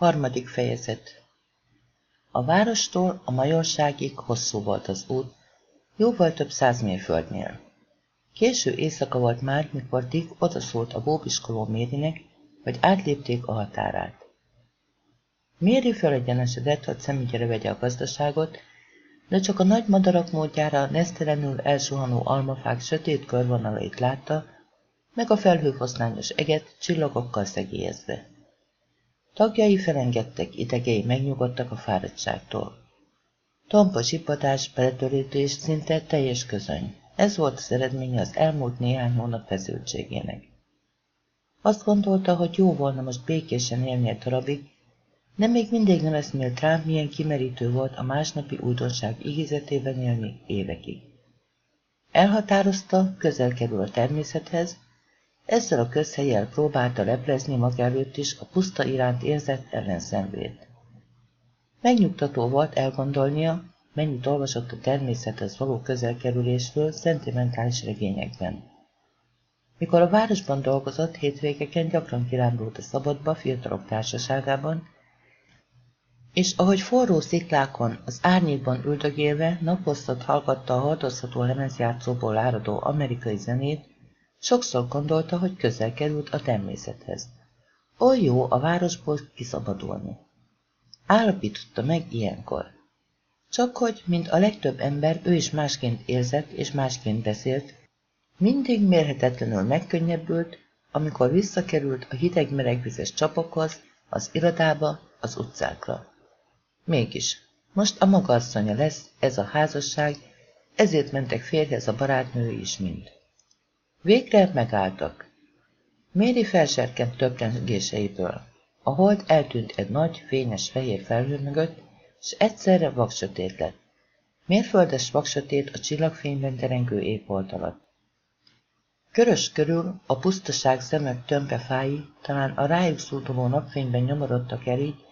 Harmadik fejezet A várostól a majorságig hosszú volt az út, jóval több száz mérföldnél. Késő éjszaka volt már, mikor Dick odaszólt a bóbiskoló Mérinek, hogy átlépték a határát. Méri fölegyenesedett, hogy szemügyre vegye a gazdaságot, de csak a nagy madarak módjára nesztelenül elsuhanó almafák sötét körvonalait látta, meg a felhőfoszlányos eget csillagokkal szegélyezve. Tagjai felengedtek, idegei megnyugodtak a fáradtságtól. Tompa zsibbadás, beletörítés, szinte teljes közöny. Ez volt az eredménye az elmúlt néhány hónap feszültségének. Azt gondolta, hogy jó volna most békésen élni egy darabig, de még mindig nem eszmélt rá, milyen kimerítő volt a másnapi újdonság ígézetében élni évekig. Elhatározta, közel kerül a természethez, ezzel a közhelyel próbálta leplezni maga előtt is a puszta iránt érzett ellenszenvét. Megnyugtató volt elgondolnia, mennyit olvasott a természethez való közelkerülésről szentimentális regényekben. Mikor a városban dolgozott, hétvégeken gyakran kirándult a szabadba fiatalok társaságában, és ahogy forró sziklákon, az árnyékban üldögélve naposztat hallgatta a hordozható lemezjátszóból áradó amerikai zenét, sokszor gondolta, hogy közel került a természethez. Oly jó a városból kiszabadulni. Állapította meg ilyenkor. Csak hogy, mint a legtöbb ember, ő is másként érzett és másként beszélt, mindig mérhetetlenül megkönnyebbült, amikor visszakerült a hideg melegvizes csapokhoz, az irodába, az utcákra. Mégis, most a maga asszonya lesz, ez a házasság, ezért mentek férjhez a barátnői is mind. Végre megálltak. Méri felserkent töprengéseiből. A hold eltűnt egy nagy, fényes fehér felhő mögött, és egyszerre vaksötét lett. Mérföldes vaksötét a csillagfényben terengő égbolt alatt. Körös körül a pusztaság szemek tömpe fái talán a rájuk szúduló napfényben nyomorodtak el így,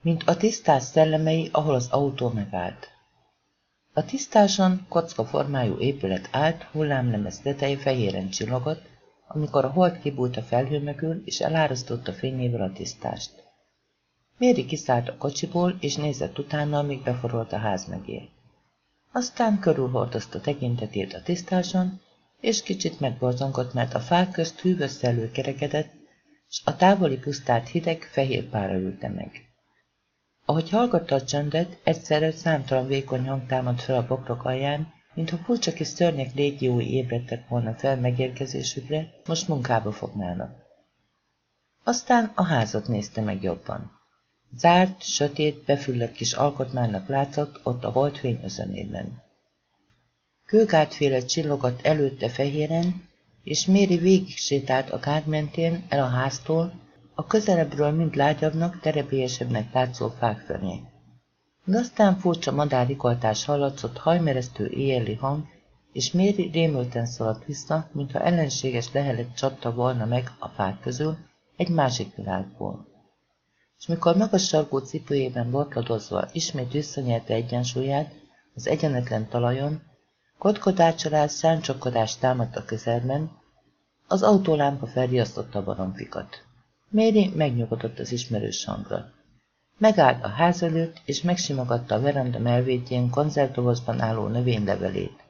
mint a tisztás szellemei, ahol az autó megállt. A tisztáson kocka formájú épület állt, hullámlemez teteje fehéren csillogott, amikor a hold kibújt a felhő mögül, és elárasztotta fényével a tisztást. Méri kiszállt a kocsiból, és nézett utána, amíg beforolt a ház mögé. Aztán körülhordozta tekintetét a tisztáson, és kicsit megborzongott, mert a fák közt hűvös szellő kerekedett, s a távoli pusztát hideg, fehér pára ülte meg. Ahogy hallgatta a csöndet, egyszerre számtalan vékony hang támadt fel a bokrok alján, mintha furcsa kis szörnyek légiói ébredtek volna fel megérkezésükre, most munkába fognának. Aztán a házat nézte meg jobban. Zárt, sötét, befüllett kis alkotmánynak látszott ott a holdfény özönében. Kőgátféle csillogott előtte fehéren, és Méri végig sétált a gát mentén el a háztól, a közelebbről mind lágyabbnak, terebélyesebbnek látszó fák fölé. De aztán furcsa madárrikoltás hallatszott, hajmeresztő éjjeli hang, és Méri rémülten szaladt vissza, mintha ellenséges lehelet csapta volna meg a fák közül egy másik világból. És mikor magas sarkú cipőjében botladozva ismét visszanyerte egyensúlyát az egyenetlen talajon, kotkodácsolás, száncsokkodás támadt a közelben, az autólámpa felriasztotta a baromfikat. Méri megnyugodott az ismerős hangra. Megállt a ház előtt, és megsimogatta a veranda melvétjén konzervdobozban álló növénylevelét.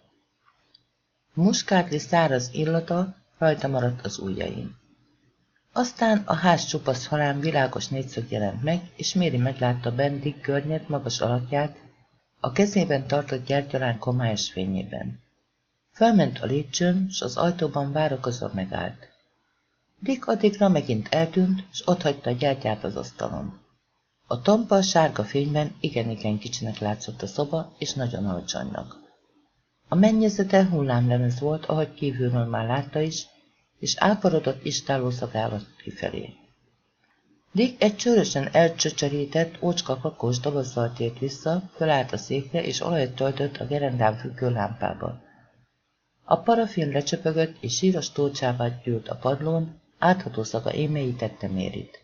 Muskátli száraz illata rajta maradt az ujjain. Aztán a ház csupasz halán világos négyszög jelent meg, és Méri meglátta Bendik környet magas alakját, a kezében tartott gyertyalán komályos fényében. Felment a lépcsőn, s az ajtóban várakozva megállt. Dick addigra megint eltűnt, s otthagyta a gyertyát az asztalon. A tompa sárga fényben igen-igen kicsinek látszott a szoba, és nagyon alacsonynak. A mennyezete hullámlemez volt, ahogy kívülről már látta is, és áparodott istáló szagával kifelé. Dick egy csőrösen elcsöcserített, ócska kakós dobozzal tért vissza, fölállt a székre, és olajat töltött a gerendán függő lámpába. A parafin lecsöpögött, és síros tócsává gyűlt a padlón, átható szaga émélyítette Mérit.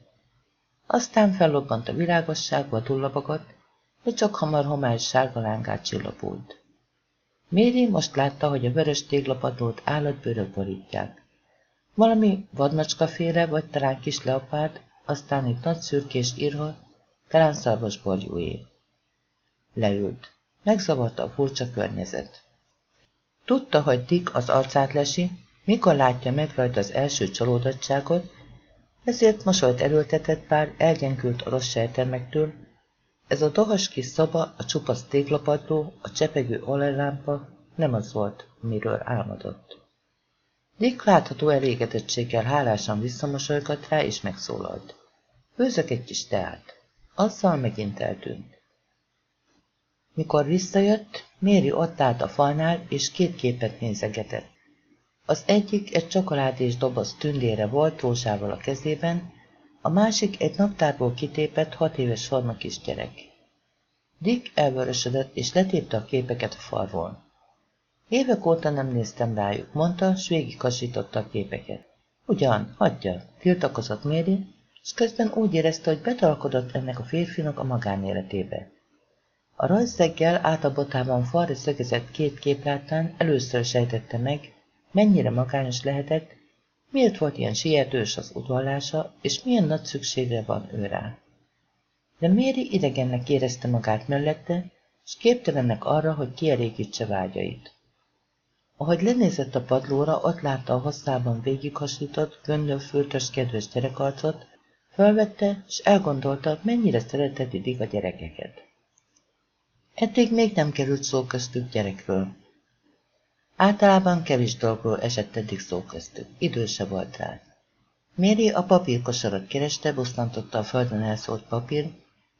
Aztán fellobbant a világosságba, tullabogott, de csak hamar homályos sárga lángát csillapult. Méri most látta, hogy a vörös téglapadlót állatbőrök borítják. Valami vadmacskaféle, vagy talán kis leopárd, aztán egy nagy szürkés írva, talán szarvasborjúé. Leült. Megzavarta a furcsa környezet. Tudta, hogy Dick az arcát lesi, mikor látja meg rajta az első csalódottságot, ezért mosolyt erőltetett bár elgyengült a rossz. Ez a dohas kis szoba, a csupasz téglapadló, a csepegő olajlámpa nem az volt, miről álmodott. Dick látható elégedettséggel hálásan visszamosolygott rá, és megszólalt. Főzök egy kis teát. Azzal megint eltűnt. Mikor visszajött, Méri ott állt a falnál, és két képet nézegetett. Az egyik egy csokoládés doboz tündére volt rózsával a kezében, a másik egy naptárból kitépett hat éves forma kisgyerek. Dick elvörösödött, és letépte a képeket a falról. Évek óta nem néztem rájuk, mondta, s végigkasította a képeket. Ugyan, hagyja, tiltakozott Méri, és közben úgy érezte, hogy betalkodott ennek a férfinak a magánéletébe. A rajzszeggel át a botában falra szögezett két kép láttán először sejtette meg, mennyire magányos lehetett, miért volt ilyen sietős az udvallása, és milyen nagy szükségre van ő rá. De Méri idegennek érezte magát mellette, és képtelennek arra, hogy kielégítse vágyait. Ahogy lenézett a padlóra, ott látta a hosszában végighasított, göndölfürtös kedves gyerekarcot, fölvette, és elgondolta, mennyire szeretett idig a gyerekeket. Eddig még nem került szó köztük gyerekről. Általában kevés dolgról esett eddig szó köztük, idő se volt rá. Méri a papírkosarat kereste, bosszantotta a földön elszólt papír,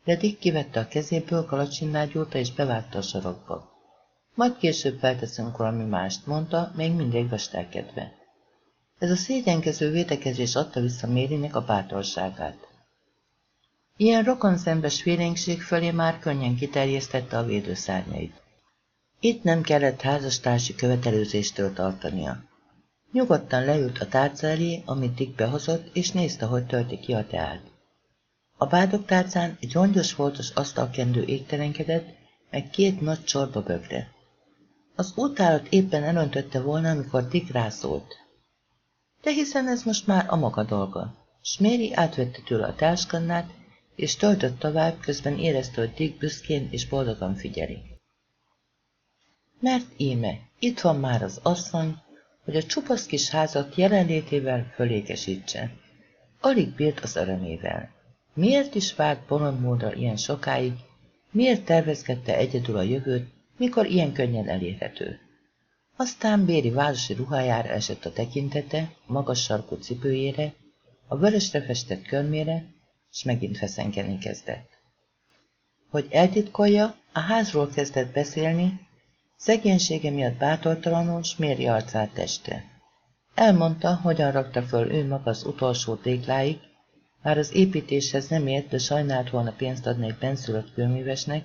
de Dick kivette a kezéből, kalacsinnál gyúrta és bevágta a sarokba. Majd később felteszünk valami mást, mondta, még mindig vestelkedve. Ez a szégyenkező védekezés adta vissza Mérinek a bátorságát. Ilyen rokon szembes félénkség fölé már könnyen kiterjesztette a védőszárnyait. Itt nem kellett házastársi követelőzéstől tartania. Nyugodtan leült a tárca elé, amit Dick behozott, és nézte, hogy tölti ki a teát. A bádok tárcán egy rongyos foltos asztalkendő égtelenkedett, meg két nagy csorba bögre. Az útálat éppen elöntötte volna, amikor Dick rászólt. De hiszen ez most már a maga dolga. Sméri átvette tőle a táskannát, és töltött tovább, közben érezte, hogy Dick büszkén és boldogan figyeli. Mert íme, itt van már az asszony, hogy a csupasz kis házat jelenlétével fölékesítse. Alig bírt az örömével. Miért is várt bolondmódra ilyen sokáig, miért tervezgette egyedül a jövőt, mikor ilyen könnyen elérhető? Aztán Béri városi ruhájára esett a tekintete, magas sarkú cipőjére, a vörösre festett körmére, és megint feszengeni kezdett. Hogy eltitkolja, a házról kezdett beszélni, szegénysége miatt bátortalanul sméri arcát teste. Elmondta, hogyan rakta föl ő maga az utolsó tégláig, már az építéshez nem ért, de sajnált volna pénzt adni egy benszülött kőművesnek,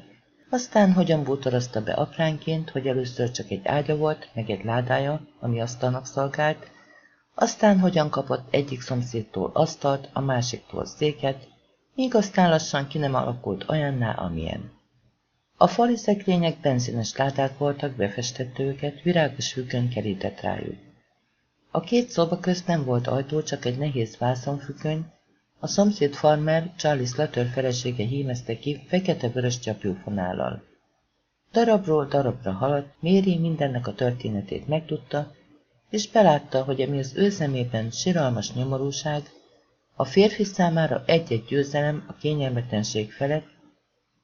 aztán hogyan bútorozta be apránként, hogy először csak egy ágya volt, meg egy ládája, ami asztalnak szolgált, aztán hogyan kapott egyik szomszédtól asztalt, a másiktól széket, míg aztán lassan ki nem alakult olyanná, amilyen. A fali szekrények benzines ládák voltak, befestette őket, virágos függön kerített rájuk. A két szoba közt nem volt ajtó, csak egy nehéz vászonfüggöny, a szomszéd farmer Charlie Slater felesége hímezte ki fekete-vörös csapjófonállal. Darabról darabra haladt, Méri mindennek a történetét megtudta, és belátta, hogy ami az ő szemében siralmas nyomorúság, a férfi számára egy-egy győzelem a kényelmetlenség felett,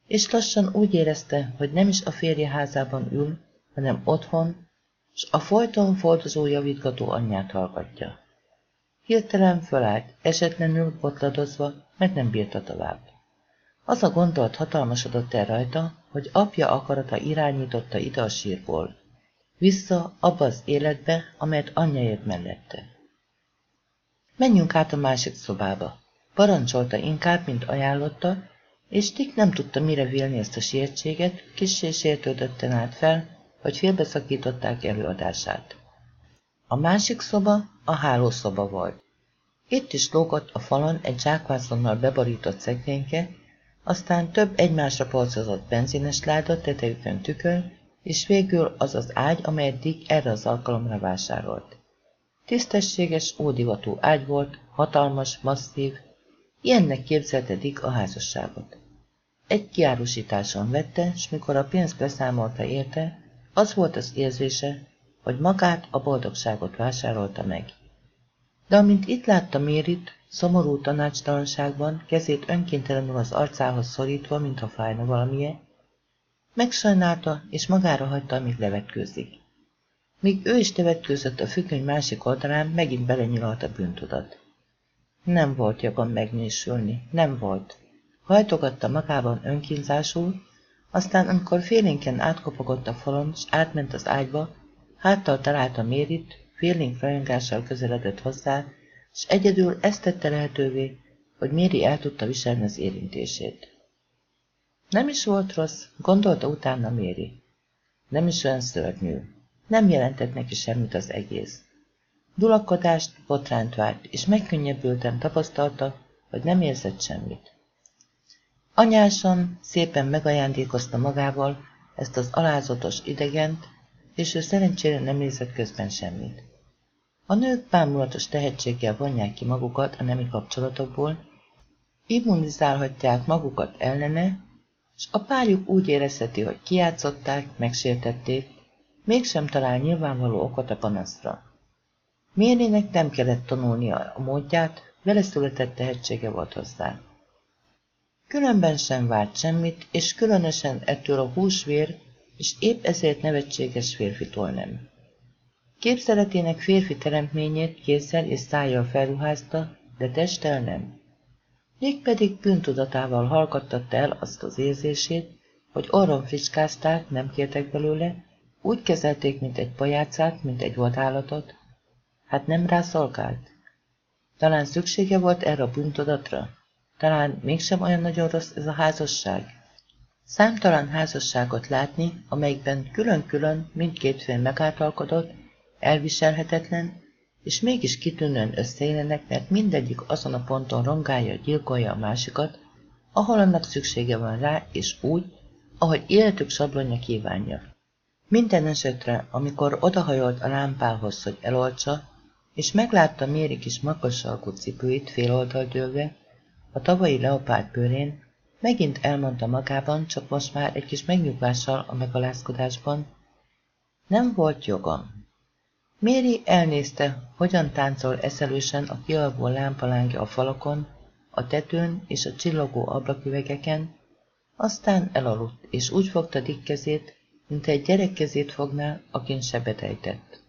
és lassan úgy érezte, hogy nem is a férje házában ül, hanem otthon, s a folyton fordozó javítgató anyját hallgatja. Hirtelen fölállt, esetlenül botladozva, mert nem bírta tovább. Az a gondolat hatalmasodott el rajta, hogy apja akarata irányította ide a sírból, vissza abba az életbe, amelyet anyja ért mellette. Menjünk át a másik szobába. Parancsolta inkább, mint ajánlotta, és Dick nem tudta mire vélni ezt a sietséget, kissé sértődötten állt fel, hogy félbeszakították előadását. A másik szoba a hálószoba volt. Itt is lógott a falon egy zsákvászonnal bebarított szekrényke, aztán több egymásra polcozott benzines láda tetejükön tükör, és végül az az ágy, amelyet Dick erre az alkalomra vásárolt. Tisztességes, ódivatú ágy volt, hatalmas, masszív, ilyennek képzelte Dick a házasságot. Egy kiárusításon vette, s mikor a pénzt beszámolta érte, az volt az érzése, hogy magát a boldogságot vásárolta meg. De amint itt látta Mérit, szomorú tanácstalanságban, kezét önkéntelenül az arcához szorítva, mintha fájna valamije, megsajnálta, és magára hagyta, amíg levetkőzik. Míg ő is tevetkőzött a függöny másik oldalán, megint belenyilalt a bűntudat. Nem volt jogom megnésülni, nem volt. Hajtogatta magában önkínzásul, aztán amikor félénken átkopogott a falon, és átment az ágyba, háttal találta Mérit, félénk rajongással közeledett hozzá, és egyedül ezt tette lehetővé, hogy Méri el tudta viselni az érintését. Nem is volt rossz, gondolta utána Méri. Nem is olyan szörnyű. Nem jelentett neki semmit az egész. Dulakodást, botránt várt, és megkönnyebbülten tapasztalta, hogy nem érzett semmit. Anyásan szépen megajándékozta magával ezt az alázatos idegent, és ő szerencsére nem érzett közben semmit. A nők bámulatos tehetséggel vonják ki magukat a nemi kapcsolatokból, immunizálhatják magukat ellene, és a párjuk úgy érezheti, hogy kiátszották, megsértették, mégsem talál nyilvánvaló okot a panaszra. Mérnének nem kellett tanulnia a módját, vele született tehetsége volt hozzá. Különben sem várt semmit, és különösen ettől a húsvér, és épp ezért nevetséges férfitól nem. Képzeletének férfi teremtményét kézzel és szájjal felruházta, de testtel nem. Mégpedig bűntudatával hallgattatta el azt az érzését, hogy orron fricskázták, nem kértek belőle, úgy kezelték, mint egy pajácát, mint egy vadállatot. Hát nem rá szolgált? Talán szüksége volt erre a bűntudatra? Talán mégsem olyan nagyon rossz ez a házasság? Számtalan házasságot látni, amelyikben külön-külön mindkét fél megáltalkodott, elviselhetetlen, és mégis kitűnően összeélenek, mert mindegyik azon a ponton rongálja, gyilkolja a másikat, ahol annak szüksége van rá, és úgy, ahogy életük sablonja kívánja. Minden esetre, amikor odahajolt a lámpához, hogy eloltsa, és meglátta Méri kis magas alkú cipőit féloldal dőlve, a tavalyi leopárd bőrén, megint elmondta magában, csak most már egy kis megnyugvással a megalázkodásban, nem volt jogom. Méri elnézte, hogyan táncol eszelősen a kialvó lámpalángja a falakon, a tetőn és a csillogó ablaküvegeken, aztán elaludt, és úgy fogta Dick kezét, mint egy gyerek kezét fogná, akin sebet ejtett.